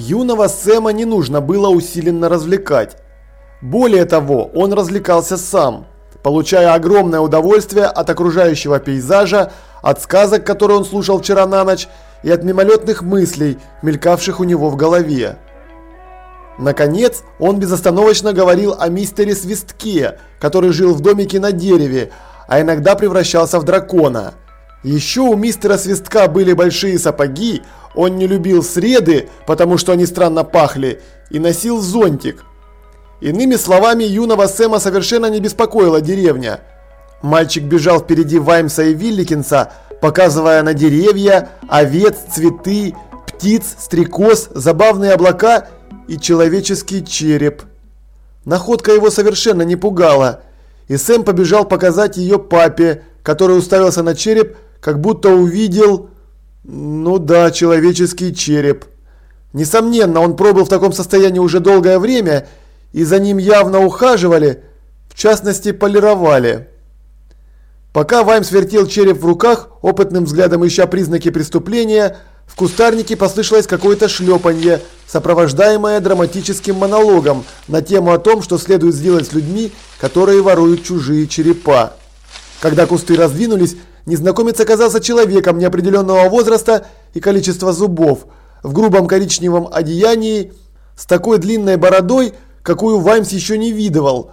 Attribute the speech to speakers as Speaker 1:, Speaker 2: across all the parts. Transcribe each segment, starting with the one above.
Speaker 1: Юного Сэма не нужно было усиленно развлекать. Более того, он развлекался сам, получая огромное удовольствие от окружающего пейзажа, от сказок, которые он слушал вчера на ночь, и от мимолетных мыслей, мелькавших у него в голове. Наконец, он безостановочно говорил о мистере Свистке, который жил в домике на дереве, а иногда превращался в дракона. Еще у мистера Свистка были большие сапоги, он не любил среды, потому что они странно пахли, и носил зонтик. Иными словами, юного Сэма совершенно не беспокоила деревня. Мальчик бежал впереди Ваймса и Вилликинса, показывая на деревья, овец, цветы, птиц, стрекоз, забавные облака и человеческий череп. Находка его совершенно не пугала, и Сэм побежал показать ее папе, который уставился на череп, как будто увидел... Ну да, человеческий череп. Несомненно, он пробыл в таком состоянии уже долгое время, и за ним явно ухаживали, в частности полировали. Пока Ваймс вертел череп в руках, опытным взглядом ища признаки преступления, в кустарнике послышалось какое-то шлепанье, сопровождаемое драматическим монологом на тему о том, что следует сделать с людьми, которые воруют чужие черепа. Когда кусты раздвинулись, незнакомец оказался человеком неопределенного возраста и количества зубов, в грубом коричневом одеянии, с такой длинной бородой, какую Ваймс еще не видывал.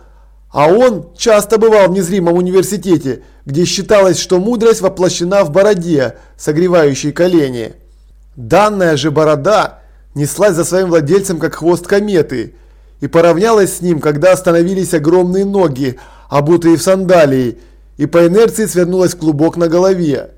Speaker 1: А он часто бывал в незримом университете, где считалось, что мудрость воплощена в бороде, согревающей колени. Данная же борода неслась за своим владельцем как хвост кометы и поравнялась с ним, когда остановились огромные ноги, обутые в сандалии, и по инерции свернулась клубок на голове.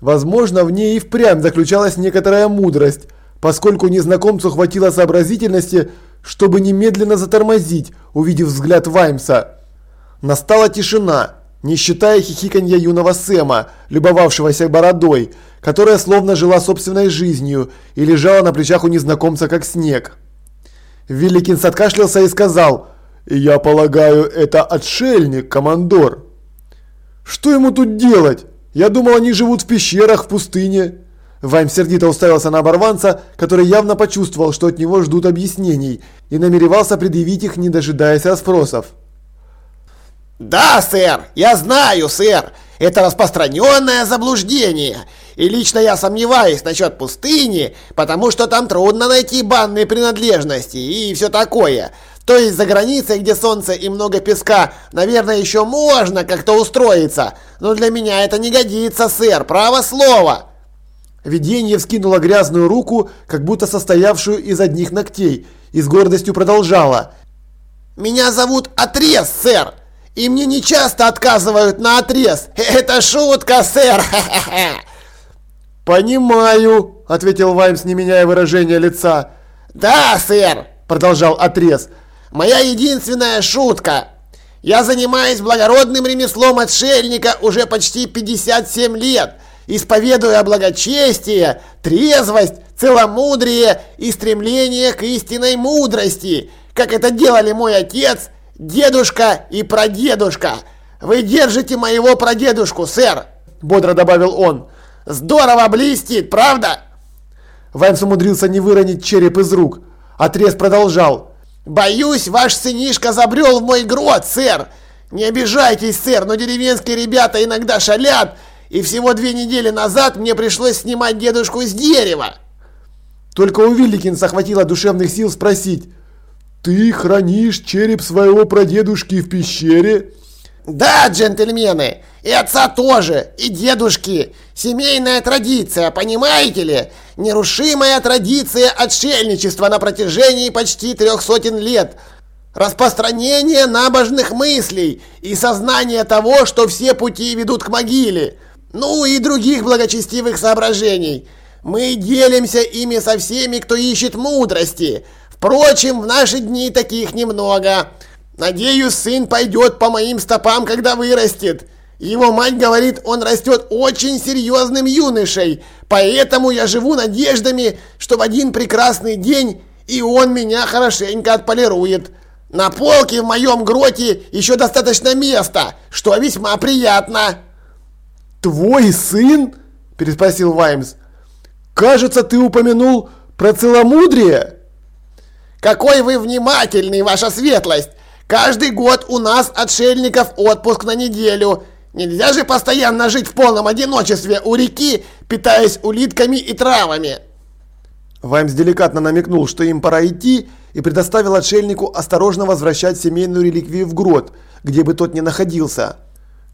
Speaker 1: Возможно, в ней и впрямь заключалась некоторая мудрость, поскольку незнакомцу хватило сообразительности, чтобы немедленно затормозить, увидев взгляд Ваймса. Настала тишина, не считая хихиканья юного Сэма, любовавшегося бородой, которая словно жила собственной жизнью и лежала на плечах у незнакомца как снег. Великинс откашлялся и сказал, «Я полагаю, это отшельник, командор». «Что ему тут делать? Я думал, они живут в пещерах в пустыне». Вайм сердито уставился на оборванца, который явно почувствовал, что от него ждут объяснений, и намеревался предъявить их, не дожидаясь расспросов.
Speaker 2: «Да, сэр, я знаю, сэр, это распространенное заблуждение, и лично я сомневаюсь насчет пустыни, потому что там трудно найти банные принадлежности и все такое». То есть за границей, где солнце и много песка, наверное, еще можно как-то устроиться. Но для меня это не годится, сэр, право слово.
Speaker 1: Видение вскинуло грязную руку, как будто состоявшую из одних ногтей, и с гордостью продолжала.
Speaker 2: «Меня зовут Отрез, сэр, и мне не часто отказывают на отрез. Это шутка, сэр!»
Speaker 1: «Понимаю», — ответил Ваймс, не меняя выражения лица.
Speaker 2: «Да, сэр», — продолжал Отрез, — «моя единственная шутка. Я занимаюсь благородным ремеслом отшельника уже почти 57 лет» исповедуя благочестие, трезвость, целомудрие и стремление к истинной мудрости, как это делали мой отец, дедушка и прадедушка. Вы держите моего прадедушку, сэр, бодро добавил он. Здорово блестит, правда?
Speaker 1: Ваймс умудрился не выронить череп из рук. Отрез продолжал.
Speaker 2: «Боюсь, ваш сынишка забрел в мой грот, сэр! Не обижайтесь, сэр, но деревенские ребята иногда шалят и всего две недели назад мне пришлось снимать дедушку с дерева.
Speaker 1: Только у Вилликинса хватило душевных сил спросить, «Ты хранишь череп своего прадедушки в пещере?»
Speaker 2: «Да, джентльмены, и отца тоже, и дедушки. Семейная традиция, понимаете ли? Нерушимая традиция отшельничества на протяжении почти трех сотен лет. Распространение набожных мыслей и сознание того, что все пути ведут к могиле. Ну и других благочестивых соображений. Мы делимся ими со всеми, кто ищет мудрости. Впрочем, в наши дни таких немного. Надеюсь, сын пойдет по моим стопам, когда вырастет. Его мать говорит, он растет очень серьезным юношей, поэтому я живу надеждами, что в один прекрасный день и он меня хорошенько отполирует. На полке в моем гроте еще достаточно места, что весьма приятно.
Speaker 1: «Твой сын?» – переспросил Ваймс. «Кажется, ты упомянул Про целомудрие?
Speaker 2: Какой вы внимательный, ваша светлость! Каждый год у нас отшельников отпуск на неделю. Нельзя же постоянно жить в полном одиночестве у реки, питаясь улитками и травами.
Speaker 1: Ваймс деликатно намекнул, что им пора идти, и предоставил отшельнику осторожно возвращать семейную реликвию в грот, где бы тот ни находился.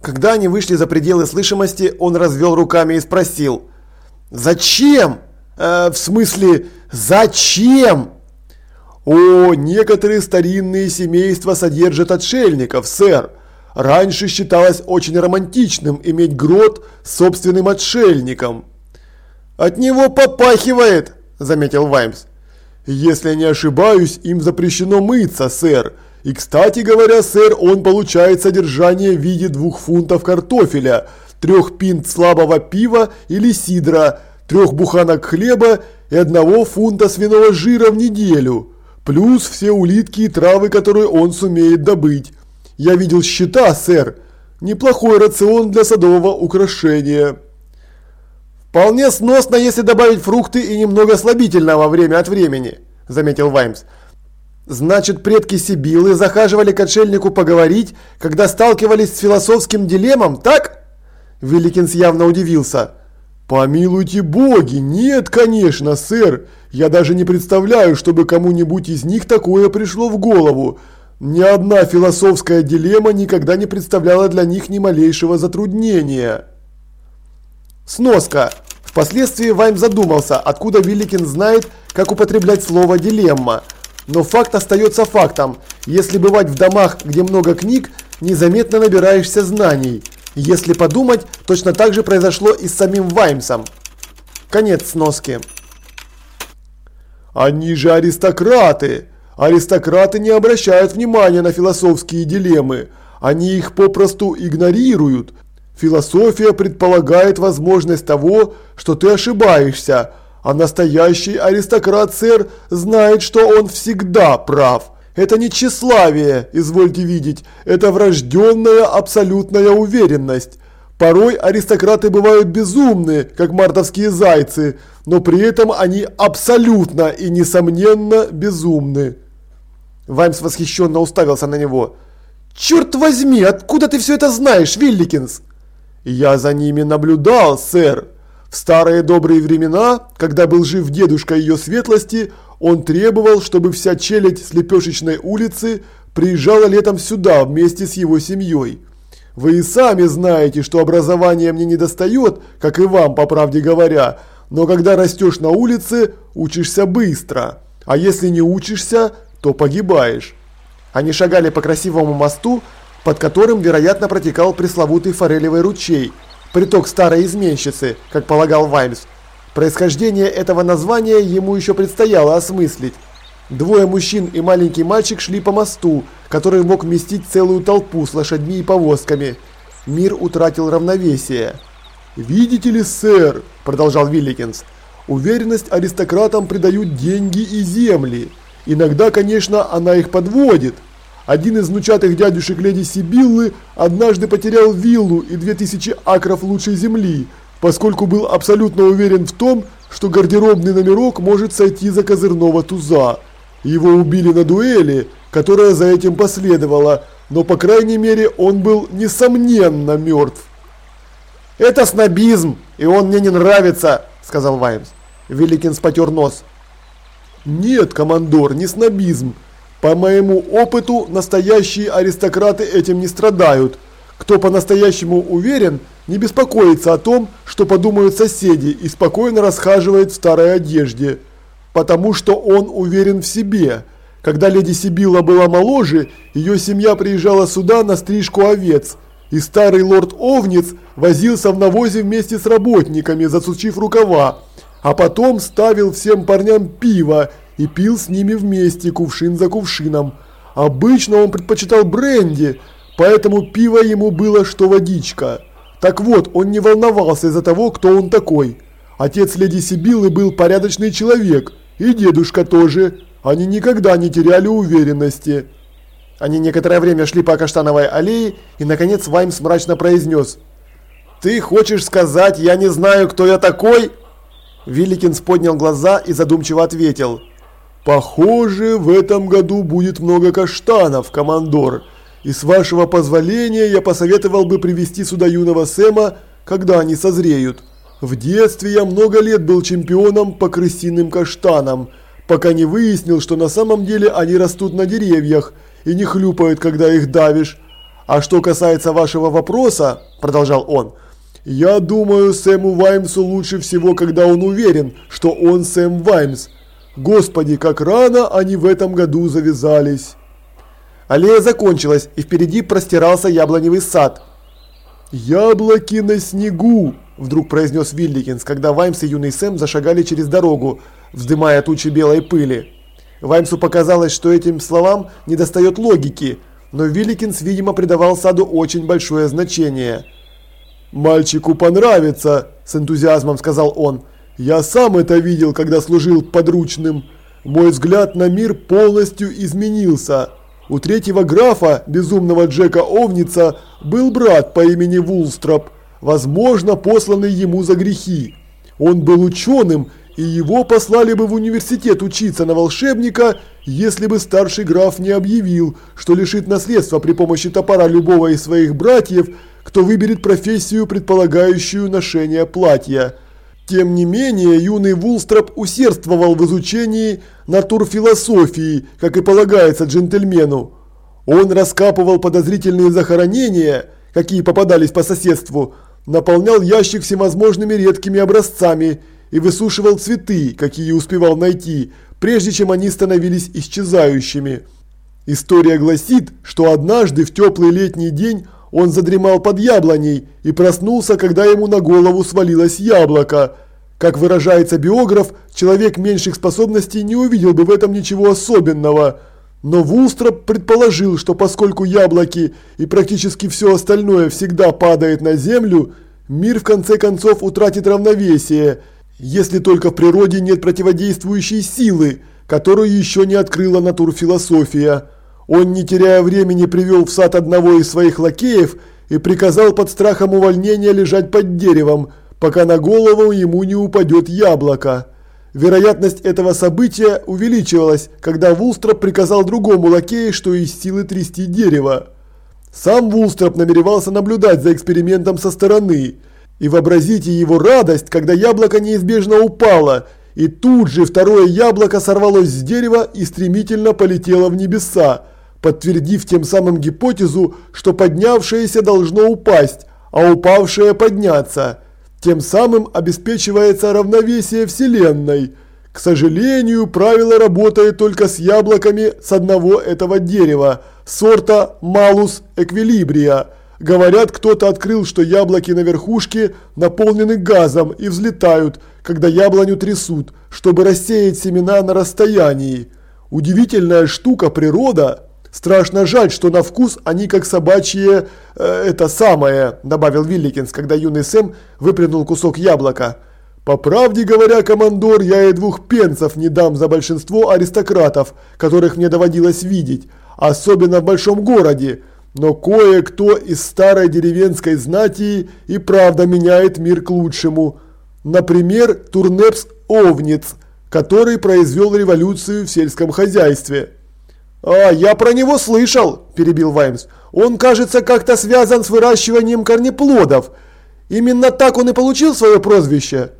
Speaker 1: Когда они вышли за пределы слышимости, он развел руками и спросил «Зачем? Э, в смысле, зачем?» «О, некоторые старинные семейства содержат отшельников, сэр. Раньше считалось очень романтичным иметь грот с собственным отшельником». «От него попахивает», – заметил Ваймс. «Если не ошибаюсь, им запрещено мыться, сэр. И, кстати говоря, сэр, он получает содержание в виде двух фунтов картофеля, трех пинт слабого пива или сидра, трех буханок хлеба и одного фунта свиного жира в неделю, плюс все улитки и травы, которые он сумеет добыть. Я видел счета, сэр. Неплохой рацион для садового украшения». «Вполне сносно, если добавить фрукты и немного слабительного время от времени», – заметил Ваймс. «Значит, предки Сибилы захаживали к отшельнику поговорить, когда сталкивались с философским дилеммом, так?» Великинс явно удивился. «Помилуйте боги, нет, конечно, сэр. Я даже не представляю, чтобы кому-нибудь из них такое пришло в голову. Ни одна философская дилемма никогда не представляла для них ни малейшего затруднения». Сноска. Впоследствии Вайм задумался, откуда Вилликин знает, как употреблять слово «дилемма». Но факт остается фактом. Если бывать в домах, где много книг, незаметно набираешься знаний. Если подумать, точно так же произошло и с самим Ваймсом. Конец сноски. Они же аристократы. Аристократы не обращают внимания на философские дилеммы. Они их попросту игнорируют. Философия предполагает возможность того, что ты ошибаешься, а настоящий аристократ, сэр, знает, что он всегда прав. Это не тщеславие, извольте видеть, это врожденная абсолютная уверенность. Порой аристократы бывают безумны, как мартовские зайцы, но при этом они абсолютно и несомненно безумны. Ваймс восхищенно уставился на него. «Черт возьми, откуда ты все это знаешь, Вилликинс?» «Я за ними наблюдал, сэр. В старые добрые времена, когда был жив дедушка ее светлости, он требовал, чтобы вся челядь с Лепешечной улицы приезжала летом сюда вместе с его семьей. Вы и сами знаете, что образование мне не достает, как и вам, по правде говоря, но когда растешь на улице, учишься быстро, а если не учишься, то погибаешь». Они шагали по красивому мосту, под которым, вероятно, протекал пресловутый форелевый ручей, приток старой изменщицы, как полагал Ваймс. Происхождение этого названия ему еще предстояло осмыслить. Двое мужчин и маленький мальчик шли по мосту, который мог вместить целую толпу с лошадьми и повозками. Мир утратил равновесие. «Видите ли, сэр», – продолжал Вилликинс, – «уверенность аристократам придают деньги и земли. Иногда, конечно, она их подводит». Один из внучатых дядюшек леди Сибиллы однажды потерял виллу и 2000 акров лучшей земли, поскольку был абсолютно уверен в том, что гардеробный номерок может сойти за козырного туза. Его убили на дуэли, которая за этим последовала, но по крайней мере он был несомненно мертв. «Это снобизм, и он мне не нравится», – сказал Ваймс. Великин спотер нос. «Нет, командор, не снобизм. По моему опыту, настоящие аристократы этим не страдают. Кто по-настоящему уверен, не беспокоится о том, что подумают соседи и спокойно расхаживает в старой одежде. Потому что он уверен в себе. Когда леди Сибилла была моложе, ее семья приезжала сюда на стрижку овец. И старый лорд Овниц возился в навозе вместе с работниками, засучив рукава. А потом ставил всем парням пиво и пил с ними вместе кувшин за кувшином. Обычно он предпочитал бренди, поэтому пиво ему было что водичка. Так вот, он не волновался из-за того, кто он такой. Отец леди Сибилы был порядочный человек, и дедушка тоже. Они никогда не теряли уверенности. Они некоторое время шли по Каштановой аллее, и наконец Ваймс мрачно произнес. «Ты хочешь сказать, я не знаю, кто я такой?» Вилликинс поднял глаза и задумчиво ответил. «Похоже, в этом году будет много каштанов, командор. И с вашего позволения я посоветовал бы привести сюда юного Сэма, когда они созреют. В детстве я много лет был чемпионом по крысиным каштанам, пока не выяснил, что на самом деле они растут на деревьях и не хлюпают, когда их давишь. А что касается вашего вопроса, продолжал он, я думаю, Сэму Ваймсу лучше всего, когда он уверен, что он Сэм Ваймс. Господи, как рано они в этом году завязались. Аллея закончилась, и впереди простирался яблоневый сад. «Яблоки на снегу!» – вдруг произнес Вилликинс, когда Ваймс и юный Сэм зашагали через дорогу, вздымая тучи белой пыли. Ваймсу показалось, что этим словам недостает логики, но Вилликинс, видимо, придавал саду очень большое значение. «Мальчику понравится!» – с энтузиазмом сказал он. «Я сам это видел, когда служил подручным. Мой взгляд на мир полностью изменился». У третьего графа, безумного Джека Овница, был брат по имени Вулстроп, возможно, посланный ему за грехи. Он был ученым, и его послали бы в университет учиться на волшебника, если бы старший граф не объявил, что лишит наследства при помощи топора любого из своих братьев, кто выберет профессию, предполагающую ношение платья. Тем не менее, юный Вулстроп усердствовал в изучении натурфилософии, как и полагается джентльмену. Он раскапывал подозрительные захоронения, какие попадались по соседству, наполнял ящик всевозможными редкими образцами и высушивал цветы, какие успевал найти, прежде чем они становились исчезающими. История гласит, что однажды в теплый летний день он задремал под яблоней и проснулся, когда ему на голову свалилось яблоко. Как выражается биограф, человек меньших способностей не увидел бы в этом ничего особенного. Но Вулстроп предположил, что поскольку яблоки и практически все остальное всегда падает на землю, мир в конце концов утратит равновесие, если только в природе нет противодействующей силы, которую еще не открыла натурфилософия. Он, не теряя времени, привел в сад одного из своих лакеев и приказал под страхом увольнения лежать под деревом, пока на голову ему не упадет яблоко. Вероятность этого события увеличивалась, когда Вулстроп приказал другому лакею, что из силы трясти дерево. Сам Вулстроп намеревался наблюдать за экспериментом со стороны. И вообразите его радость, когда яблоко неизбежно упало – и тут же второе яблоко сорвалось с дерева и стремительно полетело в небеса подтвердив тем самым гипотезу, что поднявшееся должно упасть, а упавшее подняться. Тем самым обеспечивается равновесие Вселенной. К сожалению, правило работает только с яблоками с одного этого дерева, сорта Malus equilibria. Говорят, кто-то открыл, что яблоки на верхушке наполнены газом и взлетают, когда яблоню трясут, чтобы рассеять семена на расстоянии. Удивительная штука природа. Страшно жаль, что на вкус они как собачье... Э, это самое, добавил Вилликинс, когда юный Сэм выплюнул кусок яблока. По правде говоря, командор, я и двух пенсов не дам за большинство аристократов, которых мне доводилось видеть, особенно в большом городе. Но кое-кто из старой деревенской знати и правда меняет мир к лучшему. Например, Турнепс Овниц, который произвел революцию в сельском хозяйстве. «А, я про него слышал», – перебил Ваймс. «Он, кажется, как-то связан с выращиванием корнеплодов. Именно так он и получил свое прозвище».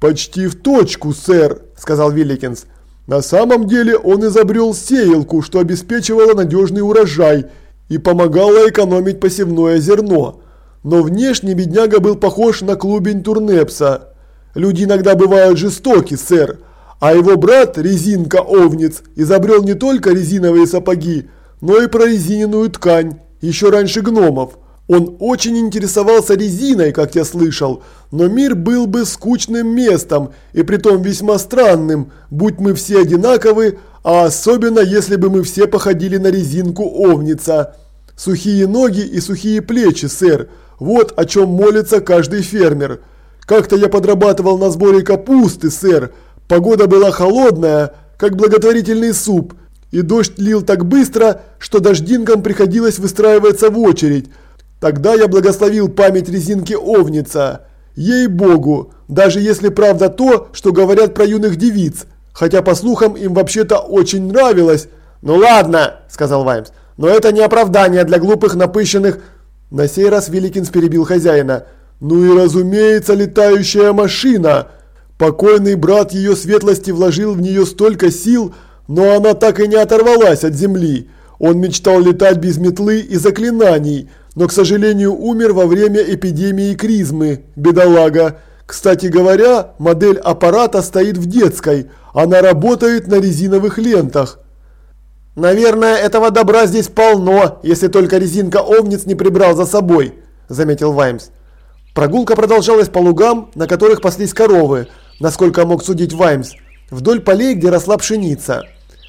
Speaker 1: «Почти в точку, сэр», – сказал Вилликинс. «На самом деле он изобрел сеялку, что обеспечивало надежный урожай и помогало экономить посевное зерно. Но внешне бедняга был похож на клубень Турнепса. Люди иногда бывают жестоки, сэр, а его брат, резинка Овниц, изобрел не только резиновые сапоги, но и прорезиненную ткань, еще раньше гномов. Он очень интересовался резиной, как я слышал, но мир был бы скучным местом, и притом весьма странным, будь мы все одинаковы, а особенно если бы мы все походили на резинку Овница. Сухие ноги и сухие плечи, сэр, вот о чем молится каждый фермер. Как-то я подрабатывал на сборе капусты, сэр, Погода была холодная, как благотворительный суп, и дождь лил так быстро, что дождинкам приходилось выстраиваться в очередь. Тогда я благословил память резинки Овница. Ей-богу, даже если правда то, что говорят про юных девиц. Хотя по слухам им вообще-то очень нравилось. Ну ладно, сказал Ваймс, но это не оправдание для глупых напыщенных. На сей раз Великинс перебил хозяина. Ну и разумеется летающая машина. Покойный брат ее светлости вложил в нее столько сил, но она так и не оторвалась от земли. Он мечтал летать без метлы и заклинаний, но, к сожалению, умер во время эпидемии кризмы, бедолага. Кстати говоря, модель аппарата стоит в детской, она работает на резиновых лентах. «Наверное, этого добра здесь полно, если только резинка овниц не прибрал за собой», – заметил Ваймс. Прогулка продолжалась по лугам, на которых паслись коровы, насколько мог судить Ваймс, вдоль полей, где росла пшеница.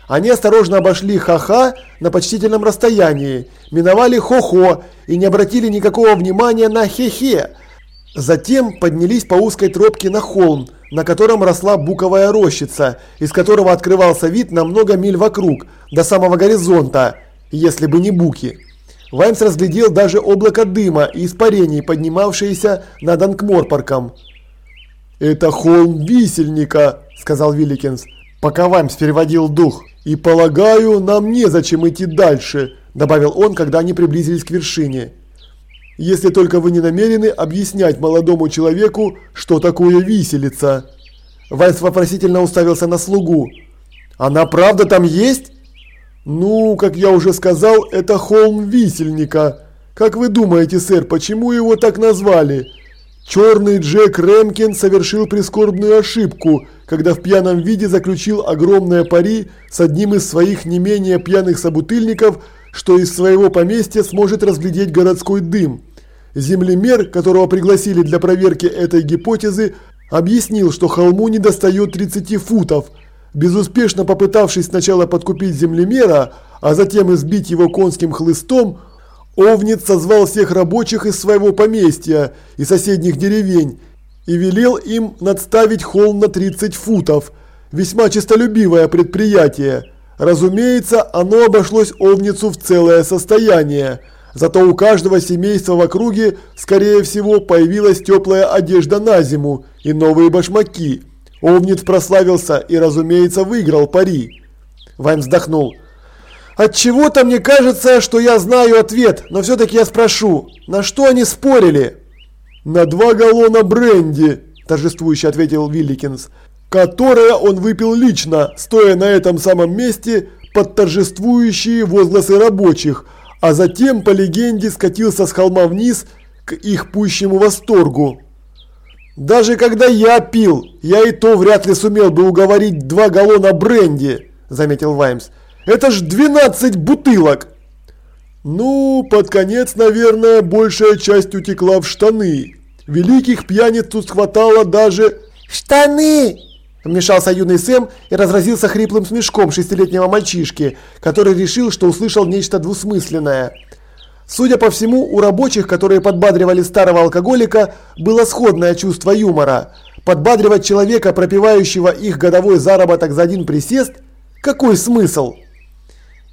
Speaker 1: Они осторожно обошли Ха-Ха на почтительном расстоянии, миновали Хо-Хо и не обратили никакого внимания на Хе-Хе. Затем поднялись по узкой тропке на холм, на котором росла буковая рощица, из которого открывался вид на много миль вокруг, до самого горизонта, если бы не буки. Ваймс разглядел даже облако дыма и испарений, поднимавшиеся над Анкморпарком. «Это холм висельника», – сказал Вилликинс, пока Ваймс переводил дух. «И полагаю, нам незачем идти дальше», – добавил он, когда они приблизились к вершине. «Если только вы не намерены объяснять молодому человеку, что такое виселица». Вайс вопросительно уставился на слугу. «Она правда там есть?» «Ну, как я уже сказал, это холм висельника. Как вы думаете, сэр, почему его так назвали?» Черный Джек Рэмкин совершил прискорбную ошибку, когда в пьяном виде заключил огромное пари с одним из своих не менее пьяных собутыльников, что из своего поместья сможет разглядеть городской дым. Землемер, которого пригласили для проверки этой гипотезы, объяснил, что холму не достает 30 футов. Безуспешно попытавшись сначала подкупить землемера, а затем избить его конским хлыстом, Овниц созвал всех рабочих из своего поместья и соседних деревень и велел им надставить холм на 30 футов. Весьма честолюбивое предприятие. Разумеется, оно обошлось Овницу в целое состояние. Зато у каждого семейства в округе, скорее всего, появилась теплая одежда на зиму и новые башмаки. Овниц прославился и, разумеется, выиграл пари. Вайм вздохнул. От чего-то мне кажется, что я знаю ответ, но все-таки я спрошу, на что они спорили? На два галлона бренди, торжествующе ответил Вилликинс, которое он выпил лично, стоя на этом самом месте под торжествующие возгласы рабочих, а затем, по легенде, скатился с холма вниз к их пущему восторгу. Даже когда я пил, я и то вряд ли сумел бы уговорить два галлона бренди, заметил Ваймс. Это ж 12 бутылок!» «Ну, под конец, наверное, большая часть утекла в штаны. Великих пьяниц тут хватало даже...»
Speaker 2: «Штаны!»
Speaker 1: Вмешался юный Сэм и разразился хриплым смешком шестилетнего мальчишки, который решил, что услышал нечто двусмысленное. Судя по всему, у рабочих, которые подбадривали старого алкоголика, было сходное чувство юмора. Подбадривать человека, пропивающего их годовой заработок за один присест, какой смысл?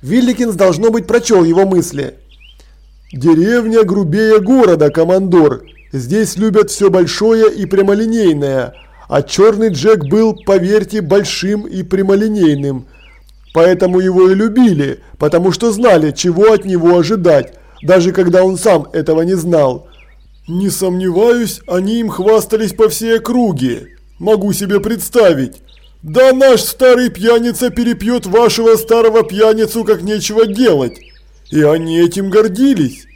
Speaker 1: Вилликинс, должно быть, прочел его мысли. «Деревня грубее города, командор. Здесь любят все большое и прямолинейное. А черный Джек был, поверьте, большим и прямолинейным. Поэтому его и любили, потому что знали, чего от него ожидать, даже когда он сам этого не знал. Не сомневаюсь, они им хвастались по всей округе. Могу себе представить. Да наш старый пьяница перепьет вашего старого пьяницу как нечего делать. И они этим гордились.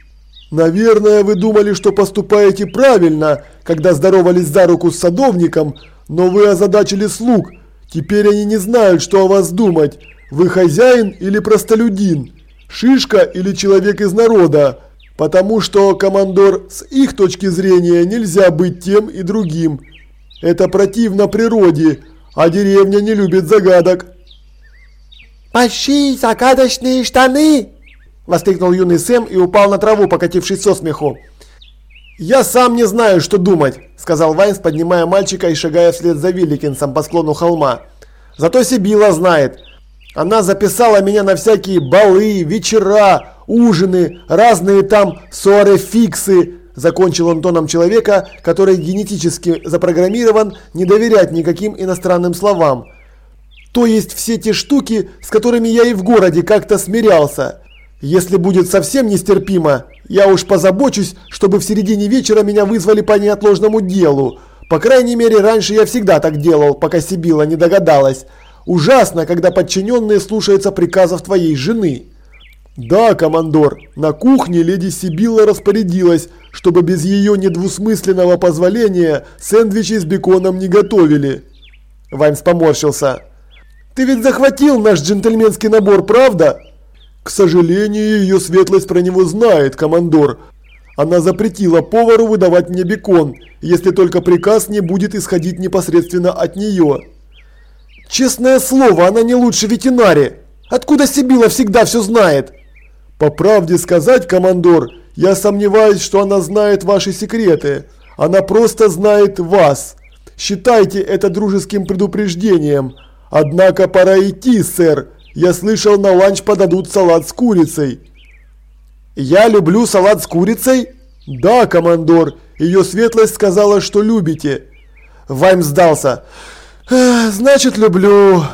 Speaker 1: Наверное, вы думали, что поступаете правильно, когда здоровались за руку с садовником, но вы озадачили слуг. Теперь они не знают, что о вас думать. Вы хозяин или простолюдин? Шишка или человек из народа? Потому что, командор, с их точки зрения нельзя быть тем и другим. Это противно природе, а деревня не любит загадок.
Speaker 2: «Большие загадочные штаны!» – воскликнул юный Сэм и упал на траву, покатившись со смеху.
Speaker 1: «Я сам не знаю, что думать», – сказал Вайнс, поднимая мальчика и шагая вслед за Вилликинсом по склону холма. «Зато Сибила знает. Она записала меня на всякие балы, вечера, ужины, разные там ссоры-фиксы. Закончил он тоном человека, который генетически запрограммирован не доверять никаким иностранным словам. То есть все те штуки, с которыми я и в городе как-то смирялся. Если будет совсем нестерпимо, я уж позабочусь, чтобы в середине вечера меня вызвали по неотложному делу. По крайней мере, раньше я всегда так делал, пока Сибила не догадалась. Ужасно, когда подчиненные слушаются приказов твоей жены. Да, командор, на кухне леди Сибилла распорядилась, чтобы без ее недвусмысленного позволения сэндвичи с беконом не готовили. Ваймс поморщился. Ты ведь захватил наш джентльменский набор, правда? К сожалению, ее светлость про него знает, командор. Она запретила повару выдавать мне бекон, если только приказ не будет исходить непосредственно от нее. Честное слово, она не лучше ветеринари. Откуда Сибила всегда все знает? По правде сказать, командор, я сомневаюсь, что она знает ваши секреты. Она просто знает вас. Считайте это дружеским предупреждением. Однако пора идти, сэр. Я слышал, на ланч подадут салат с курицей. Я люблю салат с курицей? Да, командор. Ее светлость сказала, что любите. Вайм сдался. Значит, люблю.